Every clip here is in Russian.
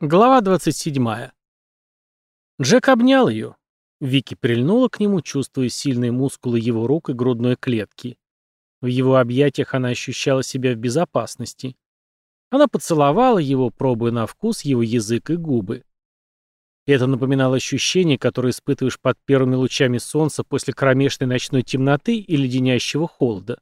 Глава 27. Джек обнял ее. Вики прильнула к нему, чувствуя сильные мускулы его рук и грудной клетки. В его объятиях она ощущала себя в безопасности. Она поцеловала его, пробуя на вкус его язык и губы. Это напоминало ощущение, которое испытываешь под первыми лучами солнца после кромешной ночной темноты и леденящего холода.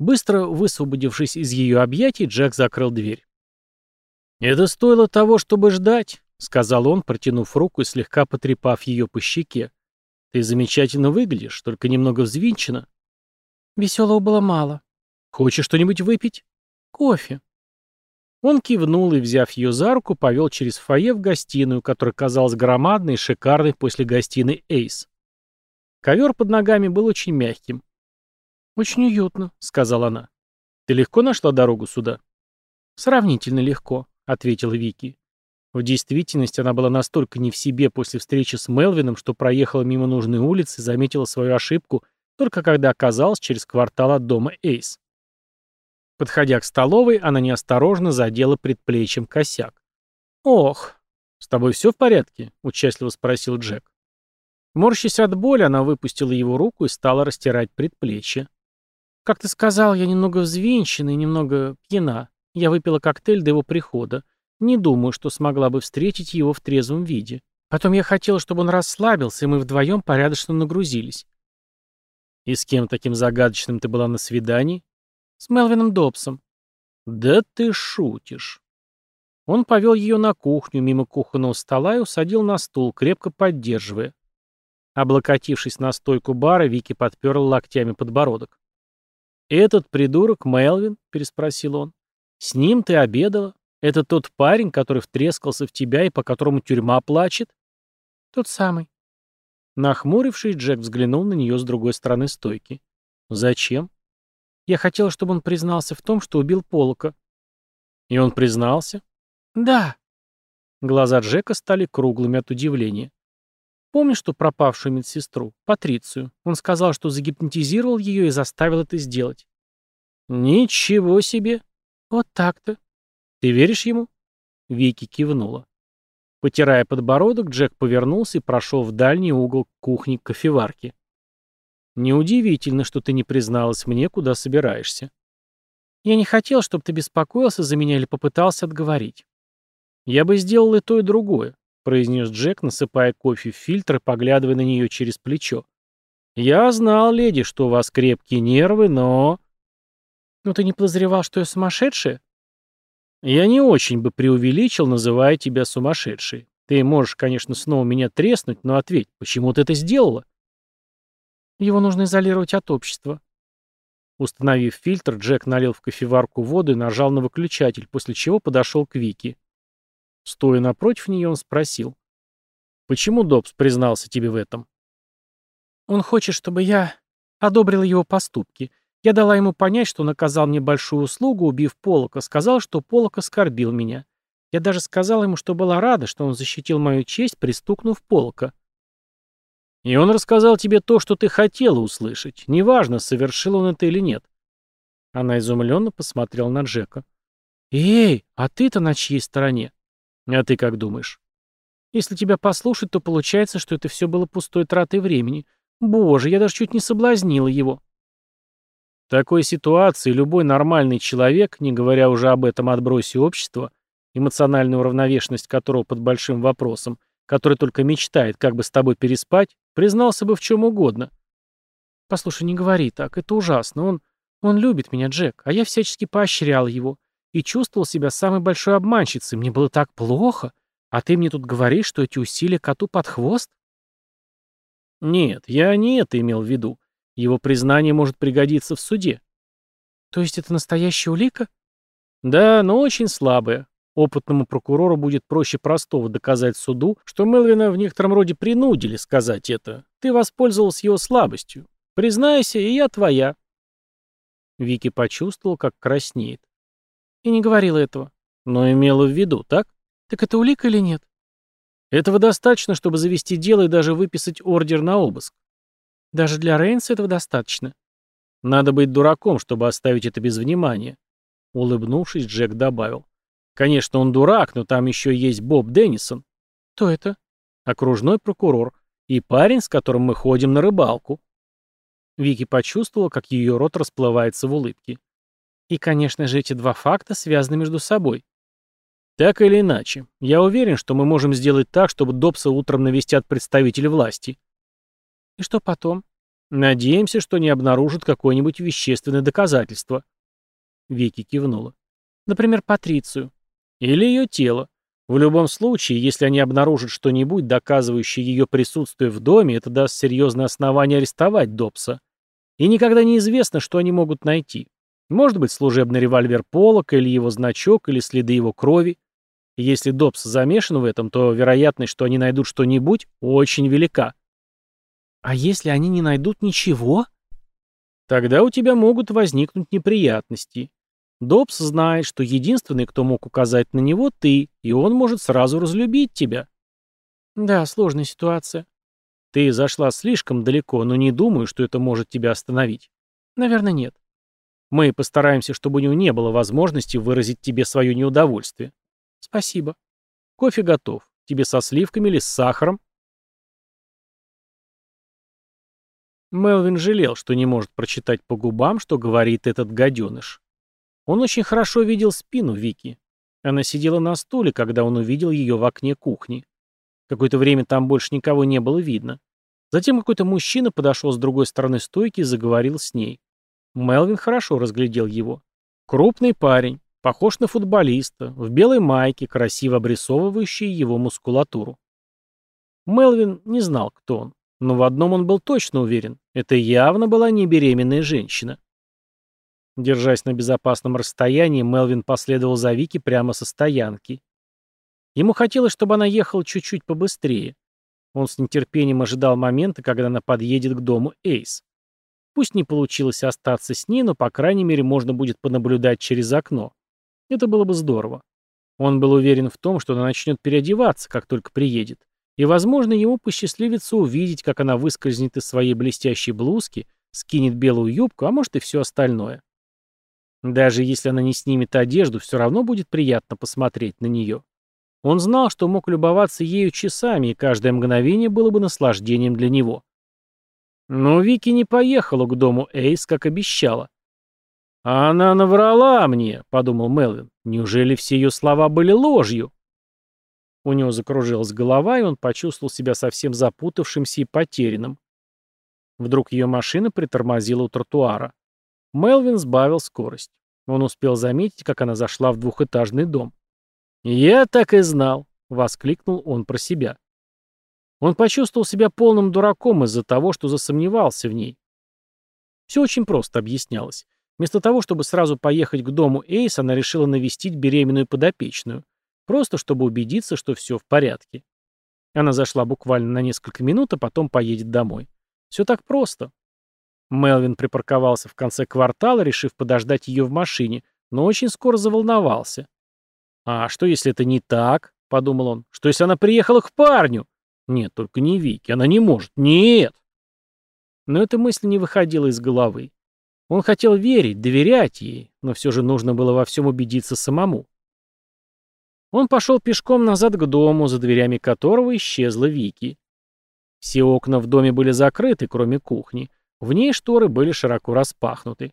Быстро высвободившись из ее объятий, Джек закрыл дверь. «Это стоило того, чтобы ждать», — сказал он, протянув руку и слегка потрепав ее по щеке. «Ты замечательно выглядишь, только немного взвинчена». «Веселого было мало. Хочешь что-нибудь выпить?» «Кофе». Он кивнул и, взяв ее за руку, повел через фойе в гостиную, которая казалась громадной и шикарной после гостиной Эйс. Ковер под ногами был очень мягким. «Очень уютно», — сказала она. «Ты легко нашла дорогу сюда?» «Сравнительно легко», — ответила Вики. В действительности она была настолько не в себе после встречи с Мелвином, что проехала мимо нужной улицы и заметила свою ошибку только когда оказалась через квартал от дома Эйс. Подходя к столовой, она неосторожно задела предплечьем косяк. «Ох, с тобой все в порядке?» — участливо спросил Джек. Морщась от боли, она выпустила его руку и стала растирать предплечье. «Как ты сказал, я немного взвинчена и немного пьяна. Я выпила коктейль до его прихода. Не думаю, что смогла бы встретить его в трезвом виде. Потом я хотела, чтобы он расслабился, и мы вдвоем порядочно нагрузились». «И с кем таким загадочным ты была на свидании?» «С Мелвином Добсом». «Да ты шутишь». Он повел ее на кухню, мимо кухонного стола и усадил на стул, крепко поддерживая. Облокотившись на стойку бара, Вики подперла локтями подбородок. «Этот придурок Мелвин?» — переспросил он. «С ним ты обедала? Это тот парень, который втрескался в тебя и по которому тюрьма плачет?» «Тот самый». Нахмурившись, Джек взглянул на нее с другой стороны стойки. «Зачем?» «Я хотела, чтобы он признался в том, что убил Полока». «И он признался?» «Да». Глаза Джека стали круглыми от удивления. Помнишь ту пропавшую медсестру, Патрицию? Он сказал, что загипнотизировал ее и заставил это сделать. Ничего себе. Вот так-то. Ты веришь ему? Вики кивнула. Потирая подбородок, Джек повернулся и прошел в дальний угол кухни кофеварки. Неудивительно, что ты не призналась мне, куда собираешься. Я не хотел, чтобы ты беспокоился за меня или попытался отговорить. Я бы сделал и то, и другое произнес Джек, насыпая кофе в фильтр и поглядывая на нее через плечо. «Я знал, леди, что у вас крепкие нервы, но...» «Но ты не подозревал, что я сумасшедшая?» «Я не очень бы преувеличил, называя тебя сумасшедшей. Ты можешь, конечно, снова меня треснуть, но ответь, почему ты это сделала?» «Его нужно изолировать от общества». Установив фильтр, Джек налил в кофеварку воду и нажал на выключатель, после чего подошел к Вике. Стоя напротив нее, он спросил. «Почему Добс признался тебе в этом?» «Он хочет, чтобы я одобрила его поступки. Я дала ему понять, что он оказал мне большую услугу, убив Полока, сказал, что Полок оскорбил меня. Я даже сказала ему, что была рада, что он защитил мою честь, пристукнув Полока. И он рассказал тебе то, что ты хотела услышать. Неважно, совершил он это или нет. Она изумленно посмотрела на Джека. «Эй, а ты-то на чьей стороне?» А ты как думаешь? Если тебя послушать, то получается, что это все было пустой тратой времени. Боже, я даже чуть не соблазнила его. В такой ситуации любой нормальный человек, не говоря уже об этом отбросе общества, эмоциональная уравновешенность которого под большим вопросом, который только мечтает, как бы с тобой переспать, признался бы в чем угодно. Послушай, не говори так, это ужасно. Он, он любит меня, Джек, а я всячески поощрял его и чувствовал себя самой большой обманщицей. Мне было так плохо. А ты мне тут говоришь, что эти усилия коту под хвост? Нет, я не это имел в виду. Его признание может пригодиться в суде. То есть это настоящая улика? Да, но очень слабая. Опытному прокурору будет проще простого доказать суду, что Мелвина в некотором роде принудили сказать это. Ты воспользовался его слабостью. Признайся, и я твоя. Вики почувствовал, как краснеет. И не говорила этого. Но имела в виду, так? Так это улика или нет? Этого достаточно, чтобы завести дело и даже выписать ордер на обыск. Даже для Рейнса этого достаточно. Надо быть дураком, чтобы оставить это без внимания. Улыбнувшись, Джек добавил. Конечно, он дурак, но там еще есть Боб Деннисон. Кто это? Окружной прокурор. И парень, с которым мы ходим на рыбалку. Вики почувствовала, как ее рот расплывается в улыбке. И, конечно же, эти два факта связаны между собой. Так или иначе, я уверен, что мы можем сделать так, чтобы Добса утром навестят представители власти. И что потом? Надеемся, что не обнаружат какое-нибудь вещественное доказательство. Вики кивнула. Например, Патрицию. Или ее тело. В любом случае, если они обнаружат что-нибудь, доказывающее ее присутствие в доме, это даст серьезное основание арестовать Добса. И никогда не известно, что они могут найти. Может быть, служебный револьвер Полока или его значок, или следы его крови. Если Добс замешан в этом, то вероятность, что они найдут что-нибудь, очень велика. А если они не найдут ничего? Тогда у тебя могут возникнуть неприятности. Добс знает, что единственный, кто мог указать на него, ты, и он может сразу разлюбить тебя. Да, сложная ситуация. Ты зашла слишком далеко, но не думаю, что это может тебя остановить. Наверное, нет. Мы постараемся, чтобы у него не было возможности выразить тебе свое неудовольствие. Спасибо. Кофе готов. Тебе со сливками или с сахаром? Мелвин жалел, что не может прочитать по губам, что говорит этот гаденыш. Он очень хорошо видел спину Вики. Она сидела на стуле, когда он увидел ее в окне кухни. Какое-то время там больше никого не было видно. Затем какой-то мужчина подошел с другой стороны стойки и заговорил с ней. Мелвин хорошо разглядел его. Крупный парень, похож на футболиста, в белой майке, красиво обрисовывающей его мускулатуру. Мелвин не знал, кто он, но в одном он был точно уверен. Это явно была не беременная женщина. Держась на безопасном расстоянии, Мелвин последовал за Вики прямо со стоянки. Ему хотелось, чтобы она ехала чуть-чуть побыстрее. Он с нетерпением ожидал момента, когда она подъедет к дому Эйс. Пусть не получилось остаться с ней, но, по крайней мере, можно будет понаблюдать через окно. Это было бы здорово. Он был уверен в том, что она начнет переодеваться, как только приедет. И, возможно, ему посчастливится увидеть, как она выскользнет из своей блестящей блузки, скинет белую юбку, а может и все остальное. Даже если она не снимет одежду, все равно будет приятно посмотреть на нее. Он знал, что мог любоваться ею часами, и каждое мгновение было бы наслаждением для него. Но Вики не поехала к дому Эйс, как обещала. «Она наврала мне», — подумал Мелвин. «Неужели все ее слова были ложью?» У него закружилась голова, и он почувствовал себя совсем запутавшимся и потерянным. Вдруг ее машина притормозила у тротуара. Мелвин сбавил скорость. Он успел заметить, как она зашла в двухэтажный дом. «Я так и знал», — воскликнул он про себя. Он почувствовал себя полным дураком из-за того, что засомневался в ней. Все очень просто объяснялось. Вместо того, чтобы сразу поехать к дому Эйс, она решила навестить беременную подопечную. Просто чтобы убедиться, что все в порядке. Она зашла буквально на несколько минут, а потом поедет домой. Все так просто. Мелвин припарковался в конце квартала, решив подождать ее в машине, но очень скоро заволновался. «А что, если это не так?» — подумал он. «Что, если она приехала к парню?» «Нет, только не Вики. Она не может. Нет!» Но эта мысль не выходила из головы. Он хотел верить, доверять ей, но все же нужно было во всем убедиться самому. Он пошел пешком назад к дому, за дверями которого исчезла Вики. Все окна в доме были закрыты, кроме кухни. В ней шторы были широко распахнуты.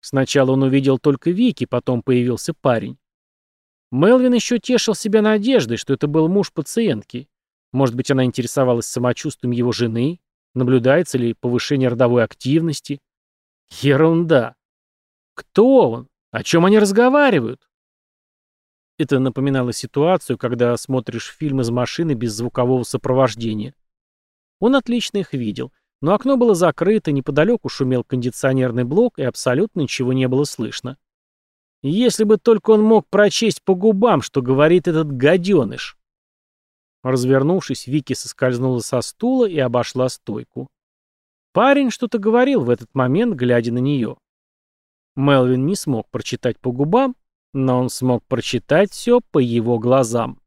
Сначала он увидел только Вики, потом появился парень. Мелвин еще тешил себя надеждой, что это был муж пациентки. Может быть, она интересовалась самочувствием его жены, наблюдается ли повышение родовой активности. Ерунда. Кто он? О чем они разговаривают? Это напоминало ситуацию, когда смотришь фильм из машины без звукового сопровождения. Он отлично их видел — но окно было закрыто, неподалеку шумел кондиционерный блок, и абсолютно ничего не было слышно. Если бы только он мог прочесть по губам, что говорит этот гаденыш. Развернувшись, Вики соскользнула со стула и обошла стойку. Парень что-то говорил в этот момент, глядя на нее. Мелвин не смог прочитать по губам, но он смог прочитать все по его глазам.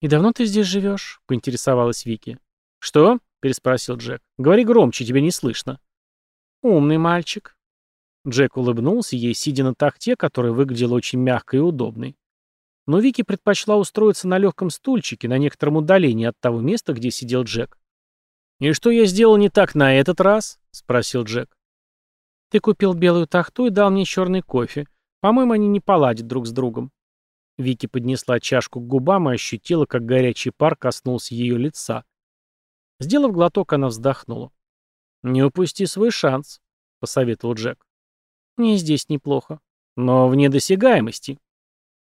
«И давно ты здесь живешь?» — поинтересовалась Вики. «Что?» — переспросил Джек. «Говори громче, тебя не слышно». «Умный мальчик». Джек улыбнулся ей, сидя на тахте, которая выглядела очень мягкой и удобной. Но Вики предпочла устроиться на легком стульчике на некотором удалении от того места, где сидел Джек. «И что я сделал не так на этот раз?» — спросил Джек. «Ты купил белую тахту и дал мне черный кофе. По-моему, они не поладят друг с другом». Вики поднесла чашку к губам и ощутила, как горячий пар коснулся ее лица. Сделав глоток, она вздохнула. «Не упусти свой шанс», — посоветовал Джек. «Мне здесь неплохо. Но вне досягаемости.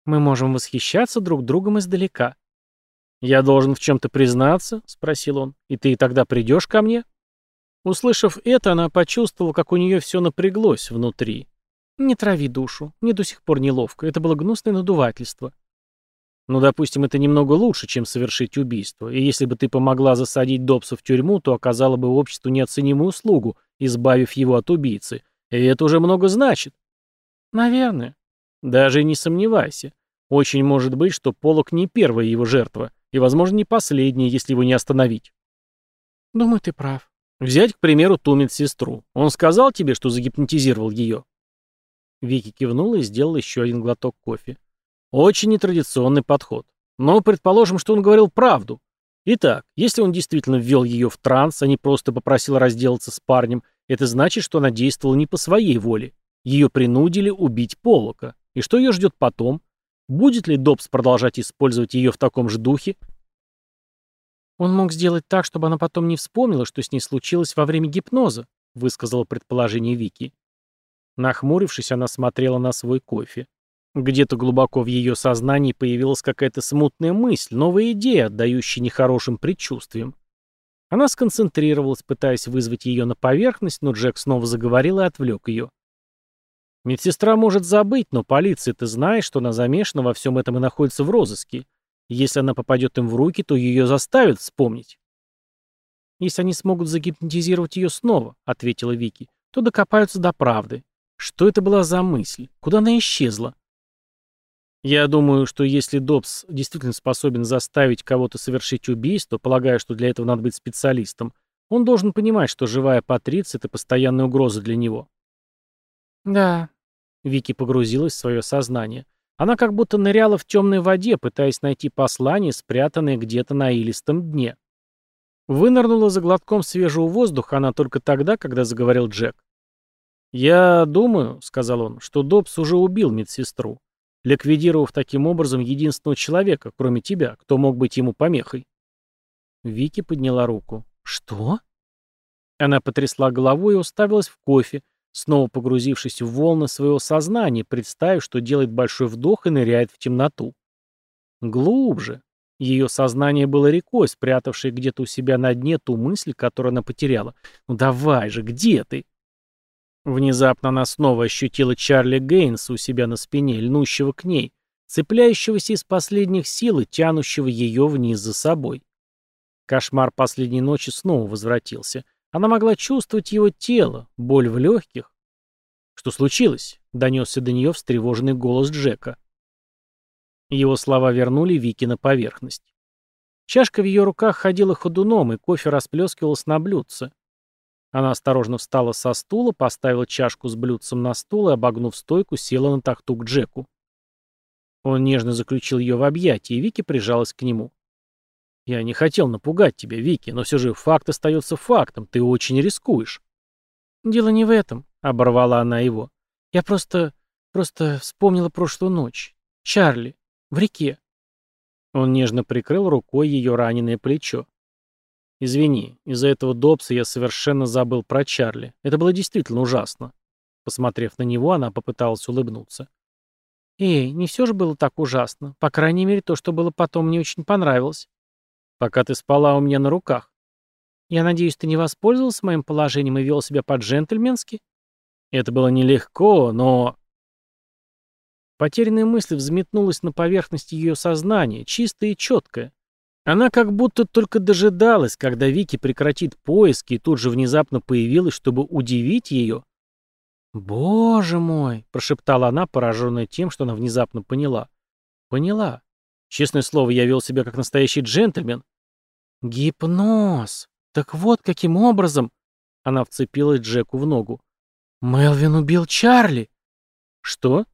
Мы можем восхищаться друг другом издалека». «Я должен в чем-то признаться?» — спросил он. «И ты тогда придешь ко мне?» Услышав это, она почувствовала, как у нее все напряглось внутри. «Не трави душу. Мне до сих пор неловко. Это было гнусное надувательство». «Ну, допустим, это немного лучше, чем совершить убийство. И если бы ты помогла засадить Добса в тюрьму, то оказала бы обществу неоценимую услугу, избавив его от убийцы. И это уже много значит». «Наверное». «Даже не сомневайся. Очень может быть, что Полок не первая его жертва, и, возможно, не последняя, если его не остановить». «Думаю, ты прав. Взять, к примеру, ту медсестру. Он сказал тебе, что загипнотизировал ее?» Вики кивнула и сделала еще один глоток кофе. «Очень нетрадиционный подход. Но предположим, что он говорил правду. Итак, если он действительно ввел ее в транс, а не просто попросил разделаться с парнем, это значит, что она действовала не по своей воле. Ее принудили убить Полока. И что ее ждет потом? Будет ли Добс продолжать использовать ее в таком же духе? Он мог сделать так, чтобы она потом не вспомнила, что с ней случилось во время гипноза, высказала предположение Вики. Нахмурившись, она смотрела на свой кофе. Где-то глубоко в ее сознании появилась какая-то смутная мысль, новая идея, отдающая нехорошим предчувствиям. Она сконцентрировалась, пытаясь вызвать ее на поверхность, но Джек снова заговорил и отвлек ее. Медсестра может забыть, но полиция-то знает, что она замешана во всем этом и находится в розыске. Если она попадет им в руки, то ее заставят вспомнить. «Если они смогут загипнотизировать ее снова», — ответила Вики, — «то докопаются до правды. Что это была за мысль? Куда она исчезла?» «Я думаю, что если Добс действительно способен заставить кого-то совершить убийство, полагая, что для этого надо быть специалистом, он должен понимать, что живая Патриция — это постоянная угроза для него». «Да», — Вики погрузилась в свое сознание. Она как будто ныряла в темной воде, пытаясь найти послание, спрятанное где-то на илистом дне. Вынырнула за глотком свежего воздуха она только тогда, когда заговорил Джек. «Я думаю», — сказал он, — «что Добс уже убил медсестру, ликвидировав таким образом единственного человека, кроме тебя, кто мог быть ему помехой». Вики подняла руку. «Что?» Она потрясла головой и уставилась в кофе, снова погрузившись в волны своего сознания, представив, что делает большой вдох и ныряет в темноту. Глубже. Ее сознание было рекой, спрятавшей где-то у себя на дне ту мысль, которую она потеряла. «Ну давай же, где ты?» Внезапно она снова ощутила Чарли Гейнса у себя на спине, льнущего к ней, цепляющегося из последних сил и тянущего ее вниз за собой. Кошмар последней ночи снова возвратился — она могла чувствовать его тело, боль в легких. «Что случилось?» — донесся до нее встревоженный голос Джека. Его слова вернули Вики на поверхность. Чашка в ее руках ходила ходуном, и кофе расплескивался на блюдце. Она осторожно встала со стула, поставила чашку с блюдцем на стул и, обогнув стойку, села на тахту к Джеку. Он нежно заключил ее в объятия, и Вики прижалась к нему. Я не хотел напугать тебя, Вики, но все же факт остается фактом, ты очень рискуешь. Дело не в этом, оборвала она его. Я просто... просто вспомнила прошлую ночь. Чарли. В реке. Он нежно прикрыл рукой ее раненое плечо. «Извини, из-за этого Добса я совершенно забыл про Чарли. Это было действительно ужасно». Посмотрев на него, она попыталась улыбнуться. «Эй, не все же было так ужасно. По крайней мере, то, что было потом, мне очень понравилось. Пока ты спала у меня на руках. Я надеюсь, ты не воспользовался моим положением и вел себя по-джентльменски? Это было нелегко, но... Потерянная мысль взметнулась на поверхность ее сознания, чистая и четкая. Она как будто только дожидалась, когда Вики прекратит поиски, и тут же внезапно появилась, чтобы удивить ее. «Боже мой!» — прошептала она, пораженная тем, что она внезапно поняла. «Поняла. Честное слово, я вел себя как настоящий джентльмен. Гипноз. Так вот каким образом... Она вцепилась Джеку в ногу. Мелвин убил Чарли. Что?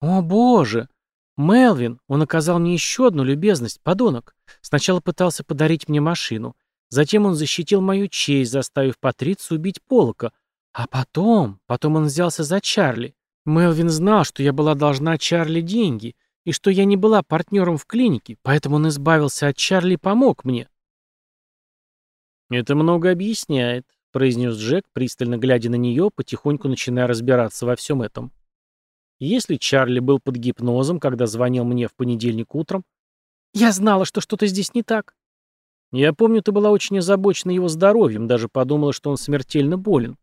О, боже. Мелвин, он оказал мне еще одну любезность, подонок. Сначала пытался подарить мне машину. Затем он защитил мою честь, заставив Патрицию убить Полока. А потом, потом он взялся за Чарли. Мелвин знал, что я была должна Чарли деньги, и что я не была партнером в клинике, поэтому он избавился от Чарли и помог мне. «Это много объясняет», — произнес Джек, пристально глядя на нее, потихоньку начиная разбираться во всем этом. «Если Чарли был под гипнозом, когда звонил мне в понедельник утром...» «Я знала, что что-то здесь не так». «Я помню, ты была очень озабочена его здоровьем, даже подумала, что он смертельно болен».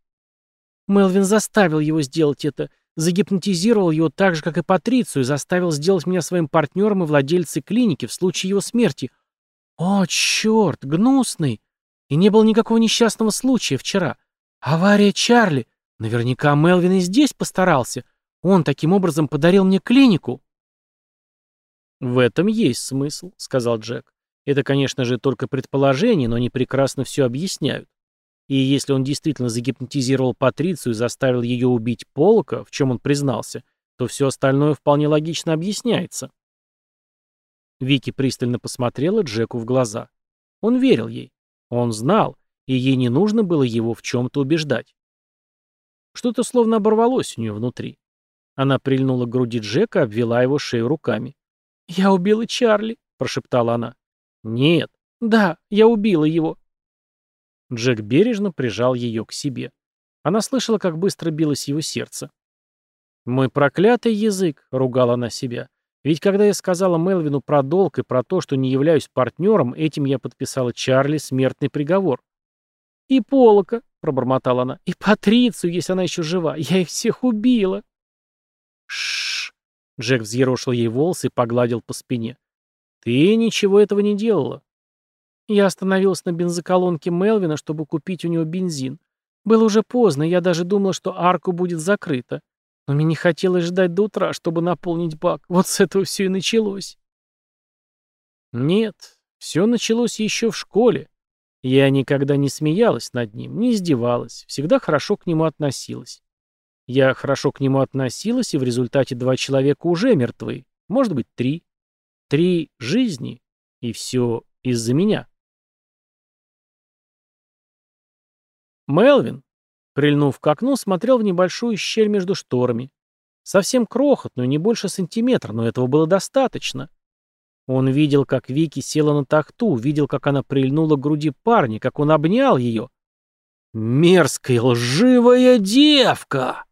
Мелвин заставил его сделать это, загипнотизировал его так же, как и Патрицию, заставил сделать меня своим партнером и владельцей клиники в случае его смерти. О, черт, гнусный! И не было никакого несчастного случая вчера. Авария Чарли. Наверняка Мелвин и здесь постарался. Он таким образом подарил мне клинику. «В этом есть смысл», — сказал Джек. «Это, конечно же, только предположение, но они прекрасно все объясняют. И если он действительно загипнотизировал Патрицию и заставил ее убить Полока, в чем он признался, то все остальное вполне логично объясняется». Вики пристально посмотрела Джеку в глаза. Он верил ей. Он знал, и ей не нужно было его в чем-то убеждать. Что-то словно оборвалось у нее внутри. Она прильнула к груди Джека, обвела его шею руками. «Я убила Чарли», — прошептала она. «Нет». «Да, я убила его». Джек бережно прижал ее к себе. Она слышала, как быстро билось его сердце. «Мой проклятый язык», — ругала она себя. Ведь когда я сказала Мелвину про долг и про то, что не являюсь партнером, этим я подписала Чарли смертный приговор. «И Полока», — пробормотала она, — «и Патрицию, если она еще жива. Я их всех убила». Шш. Джек взъерошил ей волосы и погладил по спине. «Ты ничего этого не делала». Я остановилась на бензоколонке Мелвина, чтобы купить у него бензин. Было уже поздно, я даже думала, что арку будет закрыта. Но мне не хотелось ждать до утра, чтобы наполнить бак. Вот с этого все и началось. Нет, все началось еще в школе. Я никогда не смеялась над ним, не издевалась, всегда хорошо к нему относилась. Я хорошо к нему относилась, и в результате два человека уже мертвы. Может быть, три. Три жизни. И все из-за меня. Мелвин, Прильнув к окну, смотрел в небольшую щель между шторами. Совсем крохотную, не больше сантиметра, но этого было достаточно. Он видел, как Вики села на тахту, видел, как она прильнула к груди парня, как он обнял ее. «Мерзкая лживая девка!»